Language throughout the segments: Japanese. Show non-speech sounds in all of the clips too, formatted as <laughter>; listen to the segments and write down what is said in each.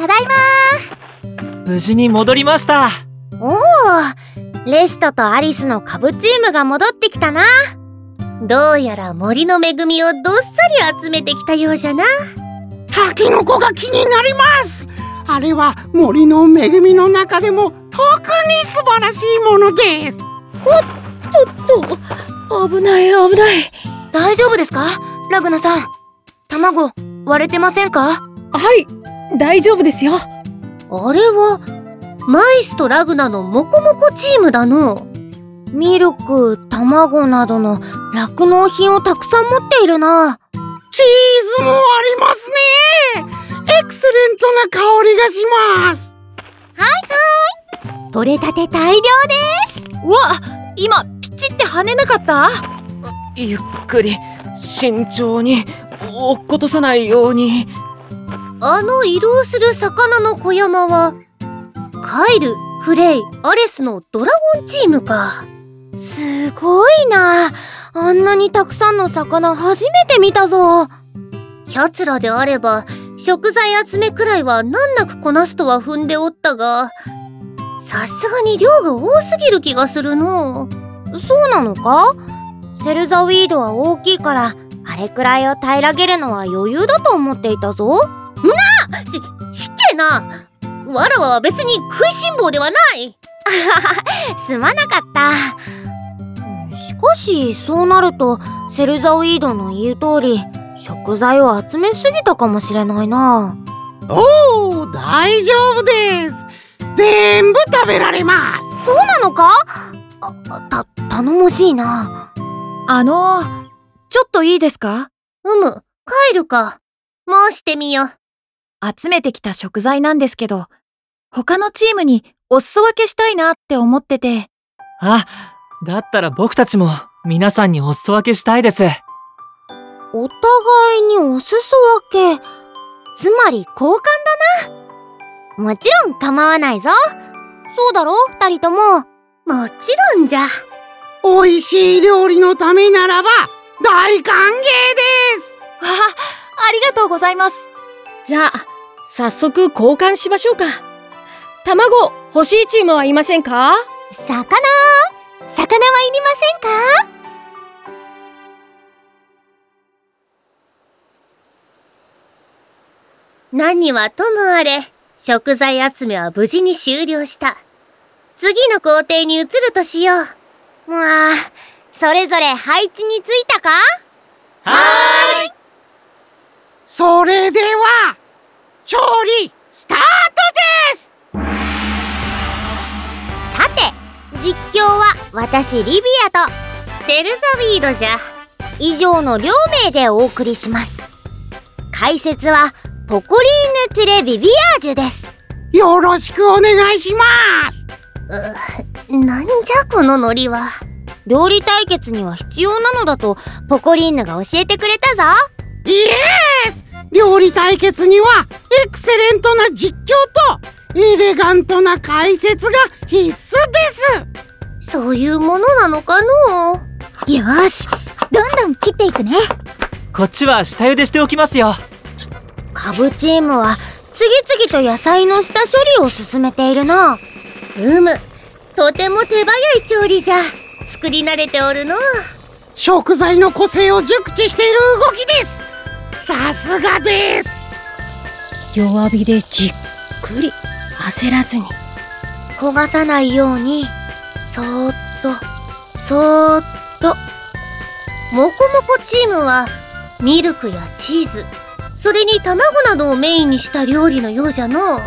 ただいま無事に戻りました。おおレストとアリスのカブチームが戻ってきたな。どうやら森の恵みをどっさり集めてきたようじゃな。タケノコが気になります。あれは森の恵みの中でも特に素晴らしいものです。おっとっと。危ない危ない。大丈夫ですか？ラグナさん。卵割れてませんか？はい大丈夫ですよ。あれはマイスとラグナのモコモコチームだの。ミルク卵などの酪農品をたくさん持っているな。チーズもありますね。エクセレントな香りがします。はいはい。取れたて大量です。うわ今ピチって跳ねなかった？ゆっくり慎重に落っことさないようにあの移動する魚の小山はカイルフレイアレスのドラゴンチームか。すごいな。あんなにたくさんの魚初めて見たぞ。奴らであれば食材集めくらいは難なくこなすとは踏んでおったがさすがに量が多すぎる気がするの。そうなのか？セルザウィードは大きいからあれくらいを平らげるのは余裕だと思っていたぞなし失敬な。わらわは別に食いしん坊ではない。<laughs> すまなかった。しかしそうなるとセルザウィードの言う通り食材を集めすぎたかもしれないな。おお大丈夫です。全部食べられます。そうなのか？あた頼もしいな。あのちょっといいですか？うむ帰るか。申してみよ集めてきた食材なんですけど他のチームにお裾分けしたいなって思ってて。あだったら僕たちも皆さんにお裾分けしたいです。お互いにお裾分け。つまり交換だな。もちろん構わないぞ。そうだろ？二人とも。もちろんじゃ。美味しい料理のためならば大歓迎です。わあありがとうございます。じゃあ早速交換しましょうか。卵欲しいチームはいませんか？魚。魚はいりませんか？何はともあれ食材集めは無事に終了した。次の工程に移るとしよう。まあそれぞれ配置についたか？はーい。それでは調理スタートです！さて実況は私リビアとセルザウィードじゃ。以上の両名でお送りします。解説はポコリーヌ・トゥレ・ビビアージュです。よろしくお願いします！なんじゃこのノリは？料理対決には必要なのだとポコリーヌが教えてくれたぞ。イエス料理対決にはエクセレントな実況とエレガントな解説が必須です。そういうものなのかの？よしどんどん切っていくね。こっちは下茹でしておきますよ。カブチームは次々と野菜の下処理を進めているなうむとても手早い調理じゃ。作り慣れておるの。食材の個性を熟知している動きですさすがです。弱火でじっくり焦らずに。焦がさないようにそーっとそーっと。モコモコチームはミルクやチーズそれに卵などをメインにした料理のようじゃの。うわー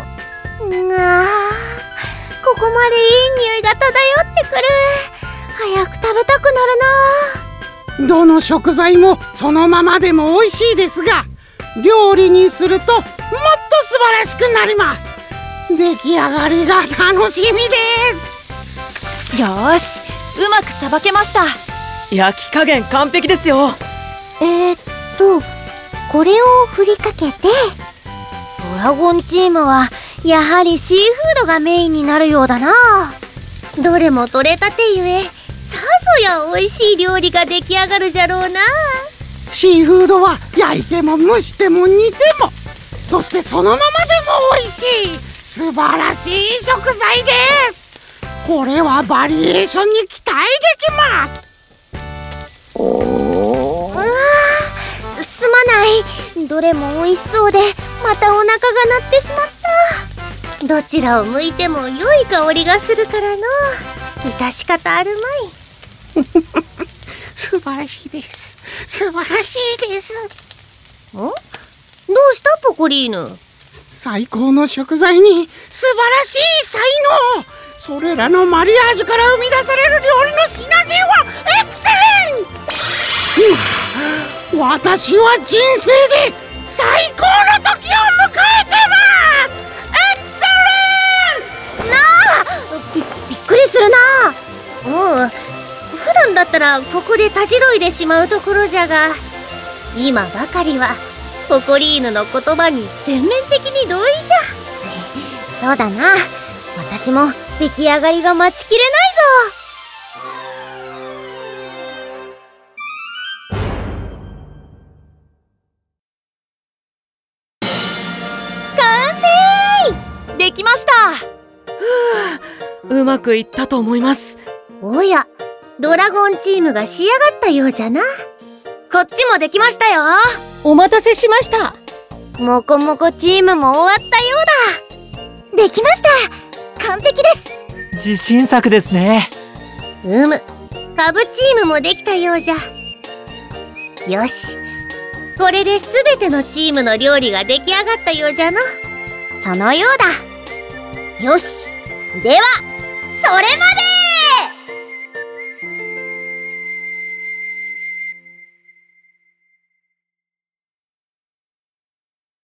ここまでいい匂いが漂ってくる。早く食べたくなるなどの食材もそのままでも美味しいですが料理にするともっと素晴らしくなります。出来上がりが楽しみです。よーしうまくさばけました。焼き加減完璧ですよ。えー、っとこれを振りかけてドラゴンチームはやはりシーフードがメインになるようだな。どれも取れたてゆえさぞや美味しい料理が出来上がるじゃろうな。シーフードは焼いても蒸しても煮てもそしてそのままでも美味ししい素晴らしい食材です。これはバリエーションに期待できます。うわーすまない。どれも美味しそうでまたお腹が鳴ってしまった。どちらを向いても良い香りがするからの。致し方あるまい <laughs> 素晴らしいです。素晴らしいです。んどうしたポコリーヌ？最高の食材に素晴らしい才能。それらのマリアージュから生み出される料理のシナジーはエクセレント。私は人生で最高の時を迎えてます。エクセレンなあびびっくりするな。うん。普段だったらここでたじろいでしまうところじゃが今ばかりはポコリーヌの言葉に全面的に同意じゃ。<laughs> そうだな。私も出来上がりが待ちきれないぞ。完成！できました！うまくいったと思います。おやドラゴンチームが仕上がったようじゃな。こっちもできましたよ。お待たせしました。もこもこチームも終わったようだ。できました。完璧です。自信作ですね。うむ。カブチームもできたようじゃ。よし。これで全てのチームの料理が出来上がったようじゃの。そのようだ。よし。ではそれまで